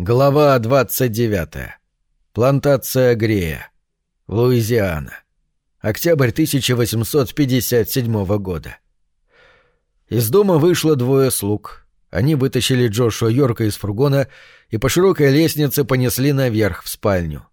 Глава 29. Плантация Грея. Луизиана. Октябрь 1857 года. Из дома вышло двое слуг. Они вытащили Джошуа Йорка из фургона и по широкой лестнице понесли наверх в спальню.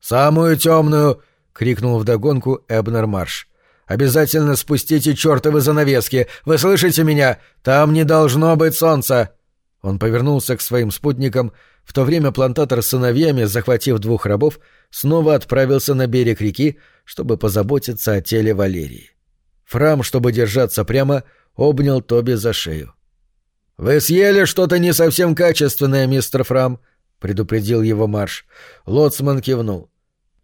«Самую темную!» — крикнул вдогонку Эбнер Марш. «Обязательно спустите чертовы занавески! Вы слышите меня? Там не должно быть солнца!» Он повернулся к своим спутникам — в то время плантатор с сыновьями, захватив двух рабов, снова отправился на берег реки, чтобы позаботиться о теле Валерии. Фрам, чтобы держаться прямо, обнял Тоби за шею. «Вы съели что-то не совсем качественное, мистер Фрам», — предупредил его Марш. Лоцман кивнул.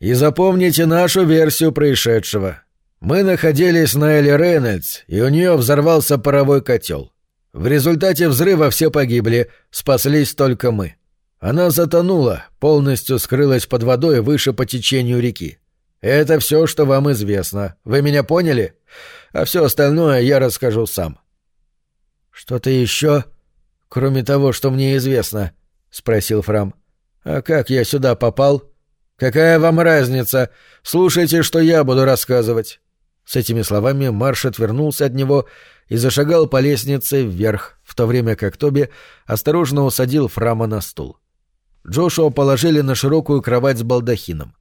«И запомните нашу версию происшедшего. Мы находились на Элли Рейнольдс, и у нее взорвался паровой котел. В результате взрыва все погибли, спаслись только мы. Она затонула, полностью скрылась под водой выше по течению реки. Это все, что вам известно. Вы меня поняли? А все остальное я расскажу сам. Что-то еще, кроме того, что мне известно? спросил Фрам. А как я сюда попал? Какая вам разница? Слушайте, что я буду рассказывать. С этими словами Марш отвернулся от него и зашагал по лестнице вверх, в то время как Тоби осторожно усадил Фрама на стул. Джошуа положили на широкую кровать с балдахином.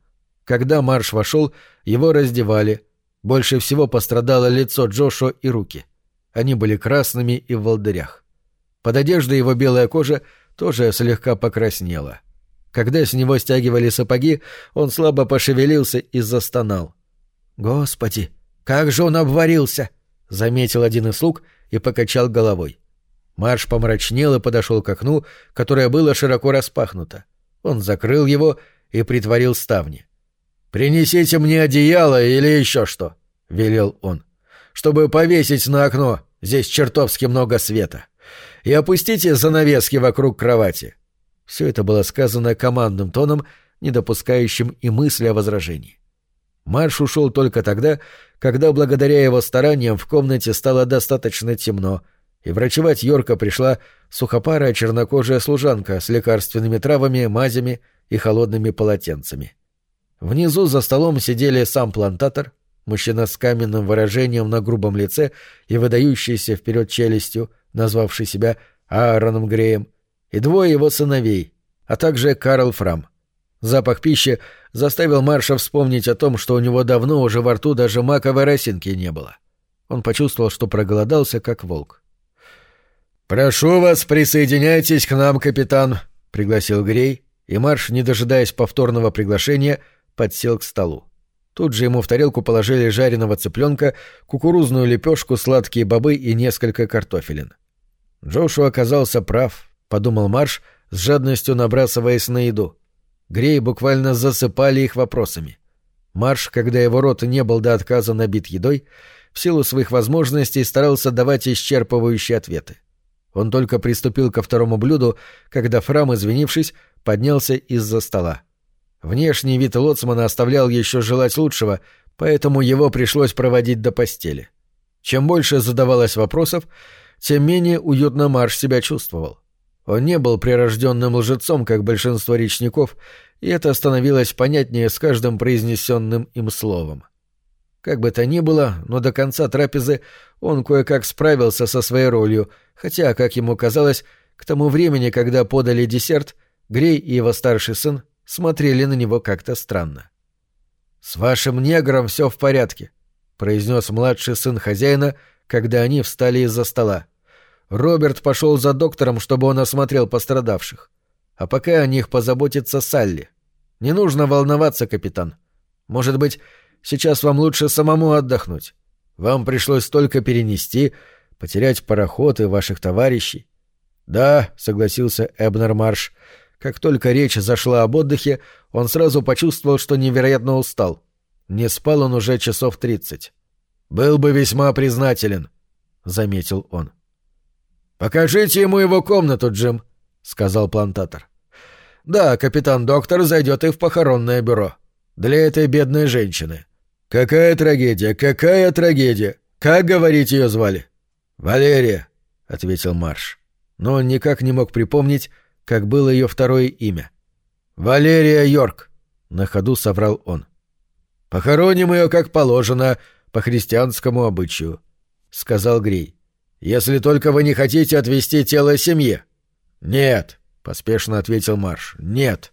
Когда Марш вошел, его раздевали. Больше всего пострадало лицо Джошуа и руки. Они были красными и в волдырях. Под одеждой его белая кожа тоже слегка покраснела. Когда с него стягивали сапоги, он слабо пошевелился и застонал. «Господи, как же он обварился!» — заметил один из слуг и покачал головой. Марш помрачнел и подошел к окну, которое было широко распахнуто. Он закрыл его и притворил ставни. «Принесите мне одеяло или еще что», — велел он, — «чтобы повесить на окно, здесь чертовски много света. И опустите занавески вокруг кровати». Все это было сказано командным тоном, не допускающим и мысли о возражении. Марш ушел только тогда, когда благодаря его стараниям в комнате стало достаточно темно — и врачевать Йорка пришла сухопарая чернокожая служанка с лекарственными травами, мазями и холодными полотенцами. Внизу за столом сидели сам плантатор, мужчина с каменным выражением на грубом лице и выдающийся вперед челюстью, назвавший себя Аароном Греем, и двое его сыновей, а также Карл Фрам. Запах пищи заставил Марша вспомнить о том, что у него давно уже во рту даже маковой росинки не было. Он почувствовал, что проголодался, как волк. «Прошу вас, присоединяйтесь к нам, капитан», — пригласил Грей, и Марш, не дожидаясь повторного приглашения, подсел к столу. Тут же ему в тарелку положили жареного цыпленка, кукурузную лепешку, сладкие бобы и несколько картофелин. Джошу оказался прав, — подумал Марш, с жадностью набрасываясь на еду. Грей буквально засыпали их вопросами. Марш, когда его рот не был до отказа набит едой, в силу своих возможностей старался давать исчерпывающие ответы. Он только приступил ко второму блюду, когда Фрам, извинившись, поднялся из-за стола. Внешний вид лоцмана оставлял еще желать лучшего, поэтому его пришлось проводить до постели. Чем больше задавалось вопросов, тем менее уютно Марш себя чувствовал. Он не был прирожденным лжецом, как большинство речников, и это становилось понятнее с каждым произнесенным им словом. — как бы то ни было, но до конца трапезы он кое-как справился со своей ролью, хотя, как ему казалось, к тому времени, когда подали десерт, Грей и его старший сын смотрели на него как-то странно. «С вашим негром все в порядке», — произнес младший сын хозяина, когда они встали из-за стола. Роберт пошел за доктором, чтобы он осмотрел пострадавших. А пока о них позаботится Салли. Не нужно волноваться, капитан. Может быть, Сейчас вам лучше самому отдохнуть. Вам пришлось столько перенести, потерять пароход и ваших товарищей. Да, согласился Эбнер Марш. Как только речь зашла об отдыхе, он сразу почувствовал, что невероятно устал. Не спал он уже часов тридцать. Был бы весьма признателен, заметил он. Покажите ему его комнату, Джим, сказал плантатор. Да, капитан доктор зайдет и в похоронное бюро. Для этой бедной женщины. «Какая трагедия? Какая трагедия? Как, говорить, ее звали?» «Валерия», — ответил Марш. Но он никак не мог припомнить, как было ее второе имя. «Валерия Йорк», — на ходу соврал он. «Похороним ее, как положено, по христианскому обычаю», — сказал Грей. «Если только вы не хотите отвезти тело семье». «Нет», — поспешно ответил Марш. «Нет».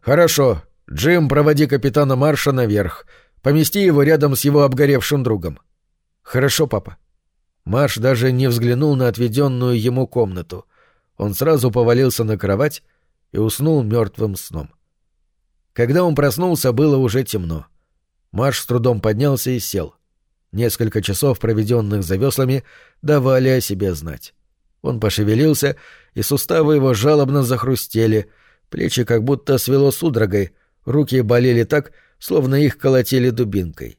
«Хорошо. Джим, проводи капитана Марша наверх. Помести его рядом с его обгоревшим другом». «Хорошо, папа». Марш даже не взглянул на отведенную ему комнату. Он сразу повалился на кровать и уснул мертвым сном. Когда он проснулся, было уже темно. Марш с трудом поднялся и сел. Несколько часов, проведенных за веслами, давали о себе знать. Он пошевелился, и суставы его жалобно захрустели, плечи как будто свело судорогой, руки болели так, словно их колотили дубинкой.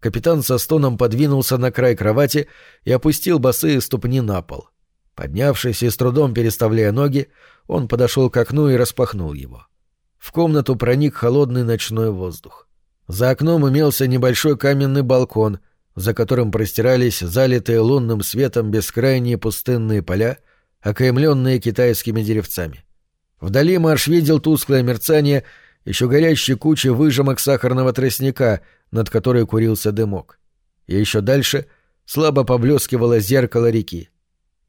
Капитан со стоном подвинулся на край кровати и опустил босые ступни на пол. Поднявшись и с трудом переставляя ноги, он подошел к окну и распахнул его. В комнату проник холодный ночной воздух. За окном имелся небольшой каменный балкон, за которым простирались залитые лунным светом бескрайние пустынные поля, окаймленные китайскими деревцами. Вдали Марш видел тусклое мерцание еще горящей кучи выжимок сахарного тростника, над которой курился дымок. И еще дальше слабо поблескивало зеркало реки.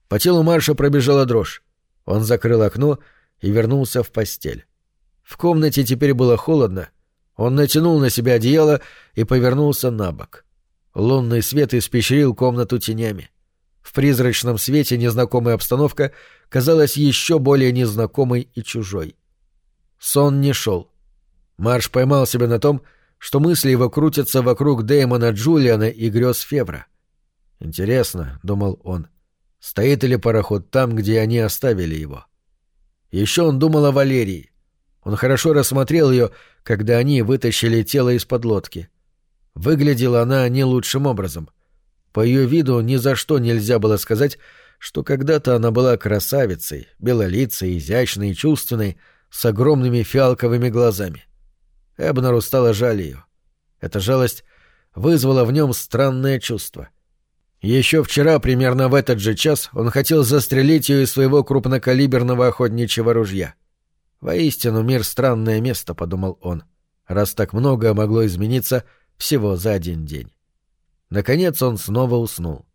По телу Марша пробежала дрожь. Он закрыл окно и вернулся в постель. В комнате теперь было холодно. Он натянул на себя одеяло и повернулся на бок. Лунный свет испещрил комнату тенями. В призрачном свете незнакомая обстановка казалась еще более незнакомой и чужой. Сон не шел. Марш поймал себя на том, что мысли его крутятся вокруг Дэймона Джулиана и грез Февра. «Интересно», — думал он, — «стоит ли пароход там, где они оставили его?» Еще он думал о Валерии. Он хорошо рассмотрел ее, когда они вытащили тело из-под лодки. Выглядела она не лучшим образом. По ее виду ни за что нельзя было сказать, что когда-то она была красавицей, белолицей, изящной и чувственной, с огромными фиалковыми глазами. Эбнеру стало жаль ее. Эта жалость вызвала в нем странное чувство. Еще вчера, примерно в этот же час, он хотел застрелить ее из своего крупнокалиберного охотничьего ружья — «Воистину мир — странное место», — подумал он, раз так многое могло измениться всего за один день. Наконец он снова уснул.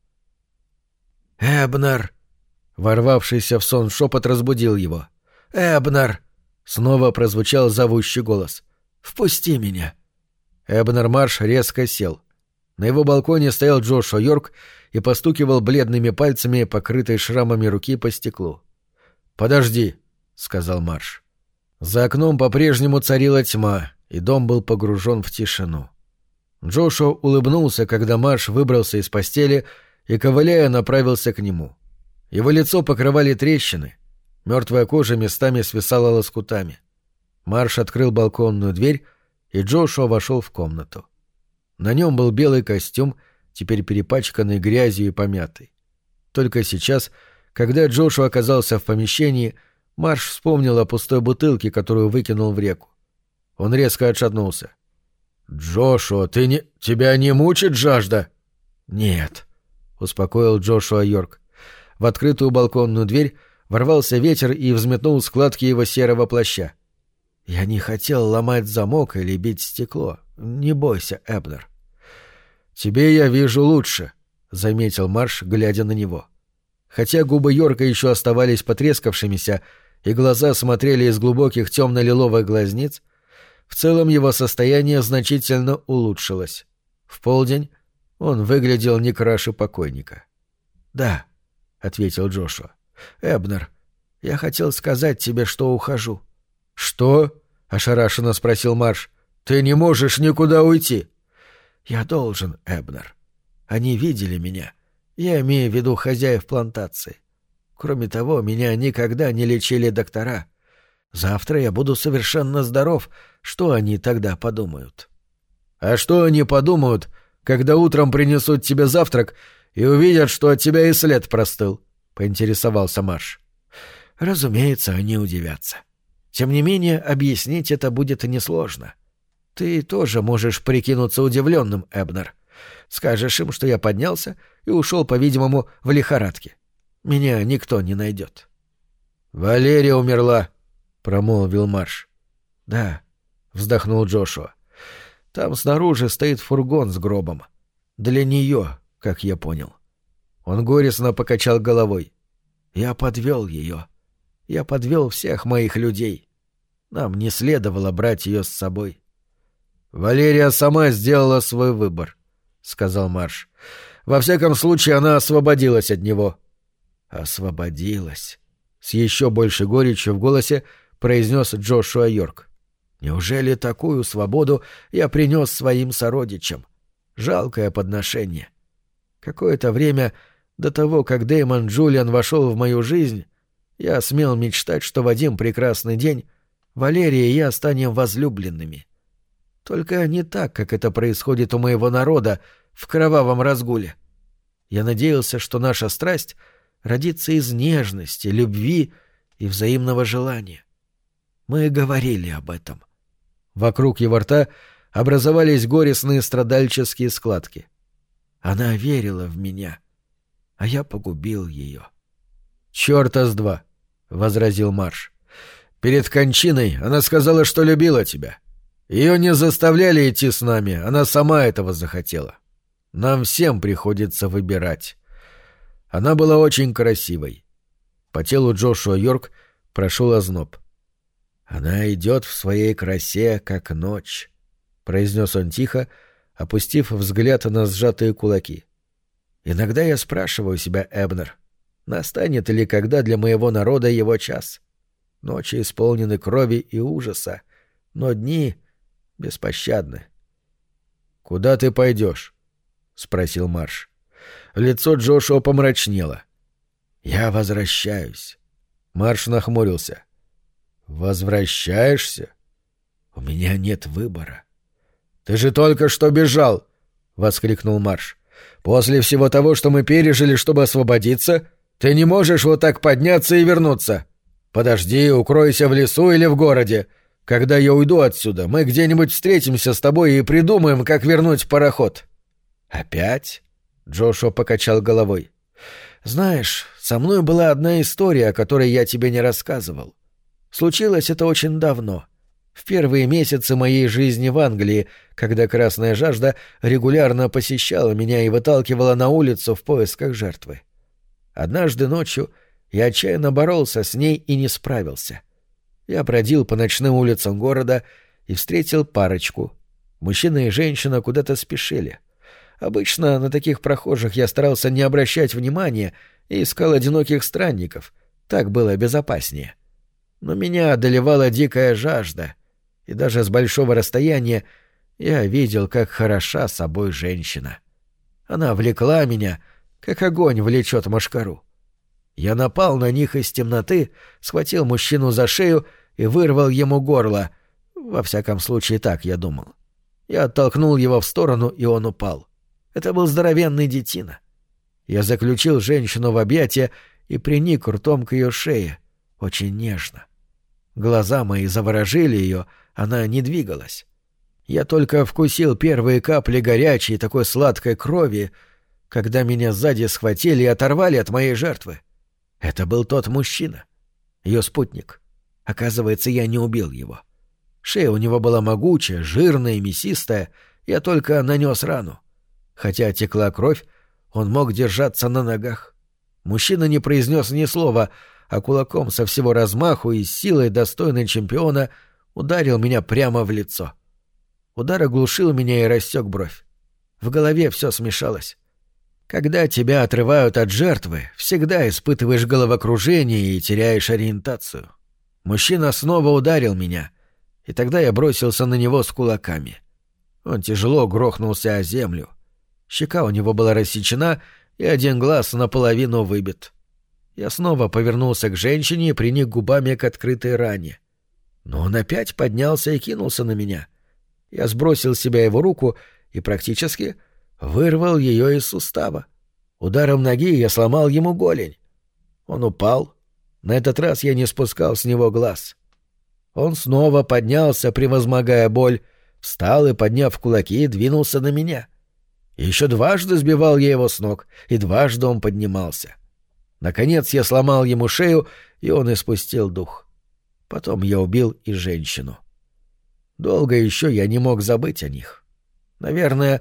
«Эбнер!» Ворвавшийся в сон шепот разбудил его. «Эбнер!» Снова прозвучал зовущий голос. «Впусти меня!» Эбнер Марш резко сел. На его балконе стоял Джошуа Йорк и постукивал бледными пальцами, покрытой шрамами руки по стеклу. «Подожди», — сказал Марш. За окном по-прежнему царила тьма, и дом был погружен в тишину. Джошуа улыбнулся, когда Марш выбрался из постели и, ковыляя, направился к нему. Его лицо покрывали трещины, мертвая кожа местами свисала лоскутами. Марш открыл балконную дверь, и Джошуа вошел в комнату. На нем был белый костюм, теперь перепачканный грязью и помятый. Только сейчас, когда Джошуа оказался в помещении, — Марш вспомнил о пустой бутылке, которую выкинул в реку. Он резко отшатнулся. «Джошуа, ты не... тебя не мучит жажда?» «Нет», — успокоил Джошуа Йорк. В открытую балконную дверь ворвался ветер и взметнул складки его серого плаща. «Я не хотел ломать замок или бить стекло. Не бойся, Эбнер». «Тебе я вижу лучше», — заметил Марш, глядя на него. Хотя губы Йорка еще оставались потрескавшимися, и глаза смотрели из глубоких темно-лиловых глазниц, в целом его состояние значительно улучшилось. В полдень он выглядел не краше покойника. «Да», — ответил Джошуа. «Эбнер, я хотел сказать тебе, что ухожу». «Что?» — ошарашенно спросил Марш. «Ты не можешь никуда уйти». «Я должен, Эбнер. Они видели меня. Я имею в виду хозяев плантации. Кроме того, меня никогда не лечили доктора. Завтра я буду совершенно здоров. Что они тогда подумают? А что они подумают, когда утром принесут тебе завтрак и увидят, что от тебя и след простыл? Поинтересовался Марш. Разумеется, они удивятся. Тем не менее, объяснить это будет несложно. Ты тоже можешь прикинуться удивленным, Эбнер. Скажешь им, что я поднялся и ушел, по-видимому, в лихорадке. Меня никто не найдет. «Валерия умерла», — промолвил Марш. «Да», — вздохнул Джошуа. «Там снаружи стоит фургон с гробом. Для нее, как я понял». Он горестно покачал головой. «Я подвел ее. Я подвел всех моих людей. Нам не следовало брать ее с собой». «Валерия сама сделала свой выбор», — сказал Марш. «Во всяком случае, она освободилась от него». «Освободилась», — с еще большей горечью в голосе произнес Джошуа Йорк. «Неужели такую свободу я принес своим сородичам? Жалкое подношение. Какое-то время до того, как Дэймон Джулиан вошел в мою жизнь, я смел мечтать, что в один прекрасный день Валерия и я станем возлюбленными. Только не так, как это происходит у моего народа в кровавом разгуле. Я надеялся, что наша страсть родится из нежности, любви и взаимного желания. Мы говорили об этом. Вокруг его рта образовались горестные страдальческие складки. Она верила в меня, а я погубил ее. «Чёрта с два!» — возразил Марш. «Перед кончиной она сказала, что любила тебя. Ее не заставляли идти с нами, она сама этого захотела. Нам всем приходится выбирать. Она была очень красивой. По телу Джошуа Йорк прошел озноб. «Она идет в своей красе, как ночь», — произнес он тихо, опустив взгляд на сжатые кулаки. «Иногда я спрашиваю себя, Эбнер, настанет ли когда для моего народа его час? Ночи исполнены крови и ужаса, но дни беспощадны». «Куда ты пойдешь?» — спросил Марш. Лицо Джошуа помрачнело. «Я возвращаюсь». Марш нахмурился. «Возвращаешься? У меня нет выбора». «Ты же только что бежал!» — воскликнул Марш. «После всего того, что мы пережили, чтобы освободиться, ты не можешь вот так подняться и вернуться. Подожди, укройся в лесу или в городе. Когда я уйду отсюда, мы где-нибудь встретимся с тобой и придумаем, как вернуть пароход». «Опять?» — Джошуа покачал головой. «Знаешь, со мной была одна история, о которой я тебе не рассказывал. Случилось это очень давно. В первые месяцы моей жизни в Англии, когда красная жажда регулярно посещала меня и выталкивала на улицу в поисках жертвы. Однажды ночью я отчаянно боролся с ней и не справился. Я бродил по ночным улицам города и встретил парочку. Мужчина и женщина куда-то спешили. Обычно на таких прохожих я старался не обращать внимания и искал одиноких странников. Так было безопаснее. — но меня одолевала дикая жажда, и даже с большого расстояния я видел, как хороша собой женщина. Она влекла меня, как огонь влечет машкару. Я напал на них из темноты, схватил мужчину за шею и вырвал ему горло. Во всяком случае, так я думал. Я оттолкнул его в сторону, и он упал. Это был здоровенный детина. Я заключил женщину в объятия и приник ртом к ее шее, очень нежно. Глаза мои заворожили ее, она не двигалась. Я только вкусил первые капли горячей такой сладкой крови, когда меня сзади схватили и оторвали от моей жертвы. Это был тот мужчина, ее спутник. Оказывается, я не убил его. Шея у него была могучая, жирная и мясистая, я только нанес рану. Хотя текла кровь, он мог держаться на ногах. Мужчина не произнес ни слова, а кулаком со всего размаху и силой достойной чемпиона ударил меня прямо в лицо. Удар оглушил меня и рассек бровь. В голове все смешалось. Когда тебя отрывают от жертвы, всегда испытываешь головокружение и теряешь ориентацию. Мужчина снова ударил меня, и тогда я бросился на него с кулаками. Он тяжело грохнулся о землю. Щека у него была рассечена, и один глаз наполовину выбит. Я снова повернулся к женщине и приник губами к открытой ране. Но он опять поднялся и кинулся на меня. Я сбросил с себя его руку и практически вырвал ее из сустава. Ударом ноги я сломал ему голень. Он упал. На этот раз я не спускал с него глаз. Он снова поднялся, превозмогая боль, встал и, подняв кулаки, двинулся на меня. Еще дважды сбивал я его с ног, и дважды он поднимался. Наконец я сломал ему шею, и он испустил дух. Потом я убил и женщину. Долго еще я не мог забыть о них. Наверное,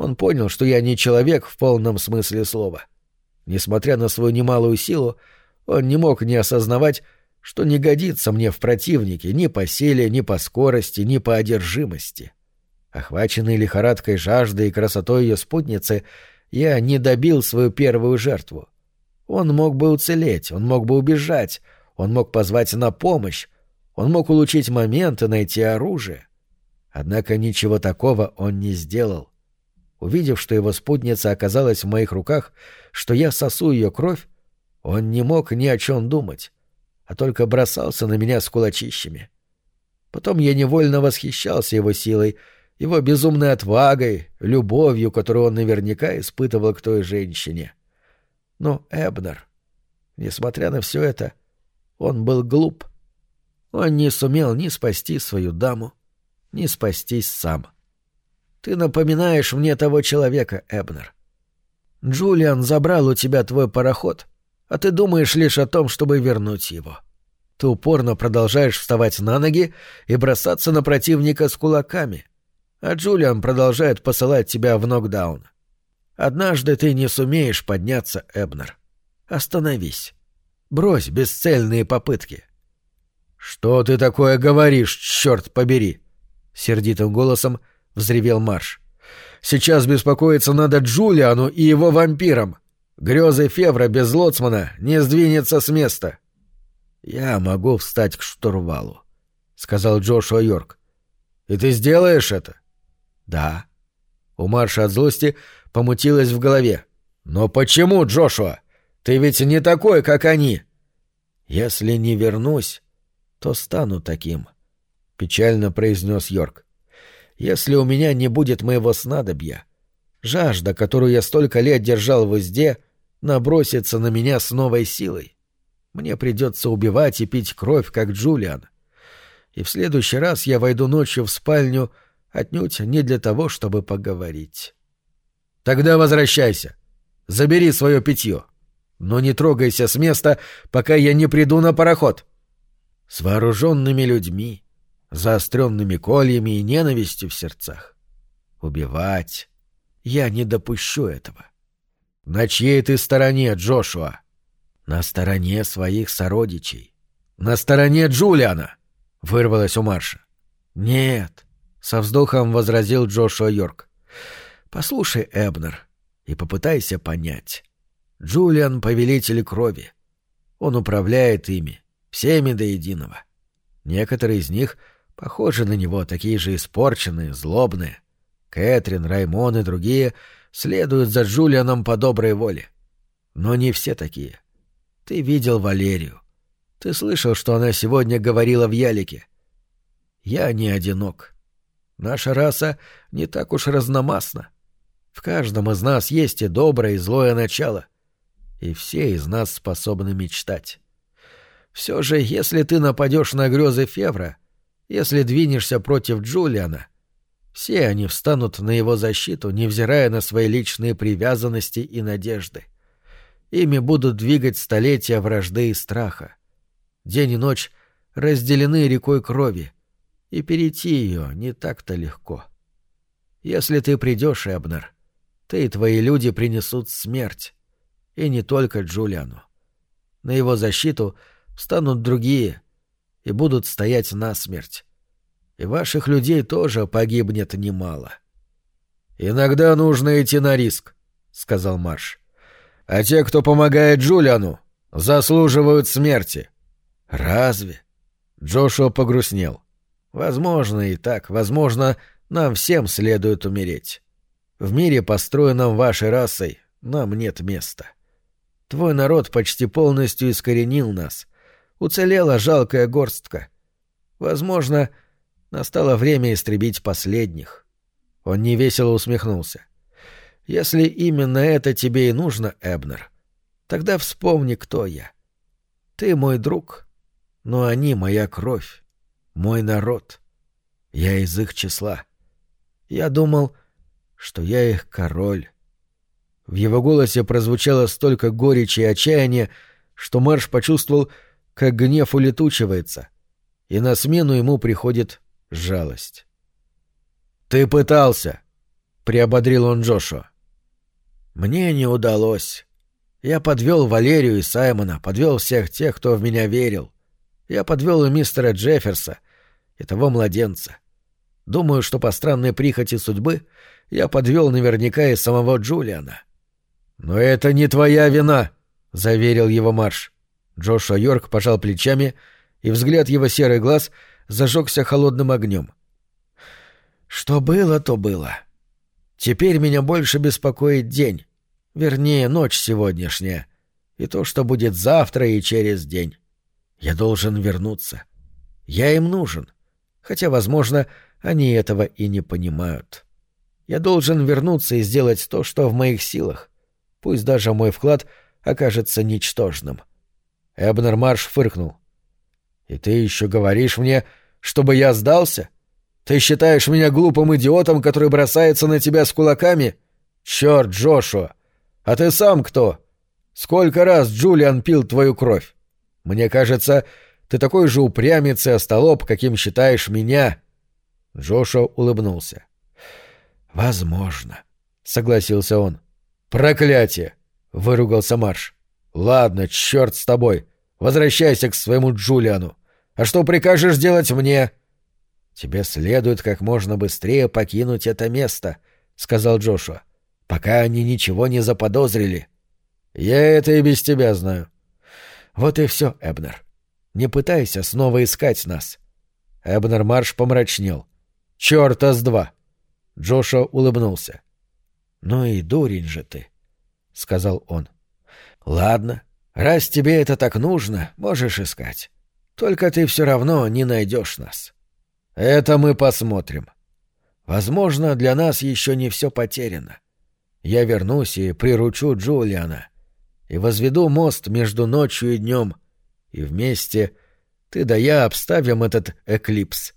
он понял, что я не человек в полном смысле слова. Несмотря на свою немалую силу, он не мог не осознавать, что не годится мне в противнике ни по силе, ни по скорости, ни по одержимости. Охваченный лихорадкой жажды и красотой ее спутницы, я не добил свою первую жертву. Он мог бы уцелеть, он мог бы убежать, он мог позвать на помощь, он мог улучшить момент и найти оружие. Однако ничего такого он не сделал. Увидев, что его спутница оказалась в моих руках, что я сосу ее кровь, он не мог ни о чем думать, а только бросался на меня с кулачищами. Потом я невольно восхищался его силой, его безумной отвагой, любовью, которую он наверняка испытывал к той женщине. Но Эбнер, несмотря на все это, он был глуп. Он не сумел ни спасти свою даму, ни спастись сам. Ты напоминаешь мне того человека, Эбнер. Джулиан забрал у тебя твой пароход, а ты думаешь лишь о том, чтобы вернуть его. Ты упорно продолжаешь вставать на ноги и бросаться на противника с кулаками, а Джулиан продолжает посылать тебя в нокдаун. Однажды ты не сумеешь подняться, Эбнер. Остановись. Брось бесцельные попытки. «Что ты такое говоришь, черт побери?» — сердитым голосом взревел Марш. «Сейчас беспокоиться надо Джулиану и его вампирам. Грезы Февра без лоцмана не сдвинется с места. «Я могу встать к штурвалу», — сказал Джошуа Йорк. «И ты сделаешь это?» «Да». У Марша от злости помутилось в голове. «Но почему, Джошуа? Ты ведь не такой, как они!» «Если не вернусь, то стану таким», — печально произнес Йорк. «Если у меня не будет моего снадобья, жажда, которую я столько лет держал в узде, — набросится на меня с новой силой. Мне придется убивать и пить кровь, как Джулиан. И в следующий раз я войду ночью в спальню отнюдь не для того, чтобы поговорить. Тогда возвращайся. Забери свое питье. Но не трогайся с места, пока я не приду на пароход. С вооруженными людьми, заостренными кольями и ненавистью в сердцах. Убивать. Я не допущу этого. На чьей ты стороне, Джошуа? На стороне своих сородичей. На стороне Джулиана, вырвалось у Марша. Нет, со вздохом возразил Джошуа Йорк. Послушай, Эбнер, и попытайся понять. Джулиан — повелитель крови. Он управляет ими, всеми до единого. Некоторые из них похожи на него, такие же испорченные, злобные. Кэтрин, Раймон и другие — следуют за Джулианом по доброй воле. Но не все такие. Ты видел Валерию. Ты слышал, что она сегодня говорила в Ялике. Я не одинок. Наша раса не так уж разномастна. В каждом из нас есть и доброе, и злое начало. И все из нас способны мечтать. Все же, если ты нападешь на грезы Февра, если двинешься против Джулиана, все они встанут на его защиту, невзирая на свои личные привязанности и надежды. Ими будут двигать столетия вражды и страха. День и ночь разделены рекой крови, и перейти ее не так-то легко. Если ты придешь, Эбнер, ты и твои люди принесут смерть, и не только Джулиану. На его защиту встанут другие и будут стоять насмерть и ваших людей тоже погибнет немало. «Иногда нужно идти на риск», — сказал Марш. «А те, кто помогает Джулиану, заслуживают смерти». «Разве?» Джошуа погрустнел. «Возможно и так. Возможно, нам всем следует умереть. В мире, построенном вашей расой, нам нет места. Твой народ почти полностью искоренил нас. Уцелела жалкая горстка. Возможно, — Настало время истребить последних. Он невесело усмехнулся. Если именно это тебе и нужно, Эбнер, тогда вспомни, кто я. Ты мой друг, но они моя кровь, мой народ. Я из их числа. Я думал, что я их король. В его голосе прозвучало столько горечи и отчаяния, что Марш почувствовал, как гнев улетучивается, и на смену ему приходит жалость. «Ты пытался!» — приободрил он Джошуа. «Мне не удалось. Я подвел Валерию и Саймона, подвел всех тех, кто в меня верил. Я подвел и мистера Джефферса, и того младенца. Думаю, что по странной прихоти судьбы я подвел наверняка и самого Джулиана. «Но это не твоя вина», — заверил его Марш. Джошуа Йорк пожал плечами, и взгляд его серый глаз зажегся холодным огнем. «Что было, то было. Теперь меня больше беспокоит день, вернее, ночь сегодняшняя, и то, что будет завтра и через день. Я должен вернуться. Я им нужен, хотя, возможно, они этого и не понимают. Я должен вернуться и сделать то, что в моих силах. Пусть даже мой вклад окажется ничтожным. Эбнер Марш фыркнул. «И ты еще говоришь мне, чтобы я сдался? Ты считаешь меня глупым идиотом, который бросается на тебя с кулаками? Черт, Джошуа! А ты сам кто? Сколько раз Джулиан пил твою кровь? Мне кажется, ты такой же упрямец и остолоп, каким считаешь меня. Джошуа улыбнулся. «Возможно», — согласился он. «Проклятие!» — выругался Марш. «Ладно, черт с тобой. Возвращайся к своему Джулиану. А что прикажешь делать мне?» «Тебе следует как можно быстрее покинуть это место», — сказал Джошуа, — «пока они ничего не заподозрили». «Я это и без тебя знаю». «Вот и все, Эбнер. Не пытайся снова искать нас». Эбнер Марш помрачнел. Чёрта с два!» Джоша улыбнулся. «Ну и дурень же ты», — сказал он. «Ладно, раз тебе это так нужно, можешь искать. Только ты все равно не найдешь нас. Это мы посмотрим. Возможно, для нас еще не все потеряно. Я вернусь и приручу Джулиана и возведу мост между ночью и днем, и вместе ты да я обставим этот эклипс.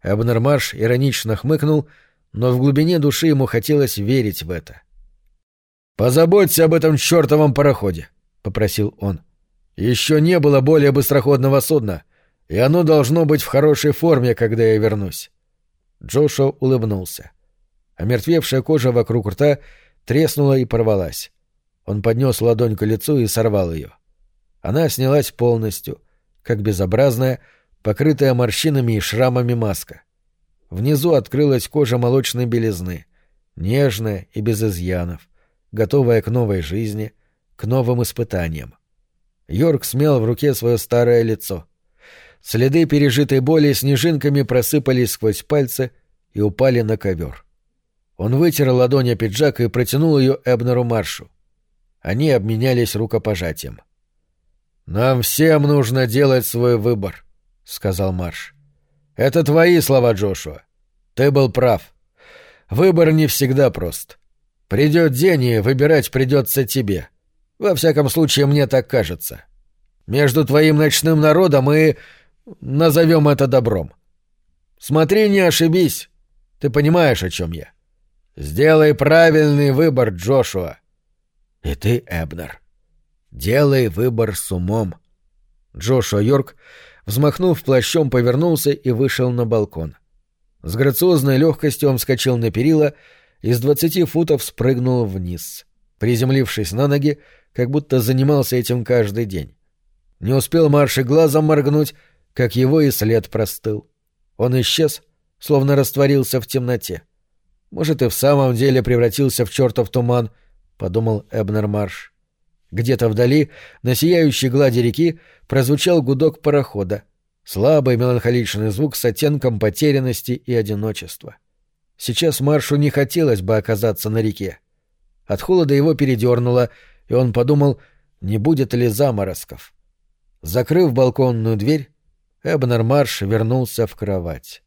Абнермарш иронично хмыкнул, но в глубине души ему хотелось верить в это. «Позаботься об этом чертовом пароходе», — попросил он. «Еще не было более быстроходного судна, и оно должно быть в хорошей форме, когда я вернусь». Джошуа улыбнулся. Омертвевшая кожа вокруг рта треснула и порвалась. Он поднес ладонь к лицу и сорвал ее. Она снялась полностью, как безобразная, покрытая морщинами и шрамами маска. Внизу открылась кожа молочной белизны, нежная и без изъянов, готовая к новой жизни, к новым испытаниям. Йорк смел в руке свое старое лицо. Следы пережитой боли снежинками просыпались сквозь пальцы и упали на ковер. Он вытер ладонь о пиджак и протянул ее Эбнеру Маршу. Они обменялись рукопожатием. «Нам всем нужно делать свой выбор», сказал Марш. «Это твои слова, Джошуа. Ты был прав. Выбор не всегда прост. Придет день, и выбирать придется тебе. Во всяком случае, мне так кажется. Между твоим ночным народом и... назовем это добром. Смотри, не ошибись. Ты понимаешь, о чем я. Сделай правильный выбор, Джошуа. И ты, Эбнер. Делай выбор с умом. Джошуа Йорк взмахнув плащом, повернулся и вышел на балкон. С грациозной легкостью он вскочил на перила и с двадцати футов спрыгнул вниз, приземлившись на ноги, как будто занимался этим каждый день. Не успел Марш и глазом моргнуть, как его и след простыл. Он исчез, словно растворился в темноте. Может, и в самом деле превратился в чертов туман, — подумал Эбнер Марш. Где-то вдали, на сияющей глади реки, прозвучал гудок парохода. Слабый меланхоличный звук с оттенком потерянности и одиночества. Сейчас Маршу не хотелось бы оказаться на реке. От холода его передернуло, и он подумал, не будет ли заморозков. Закрыв балконную дверь, Эбнер Марш вернулся в кровать.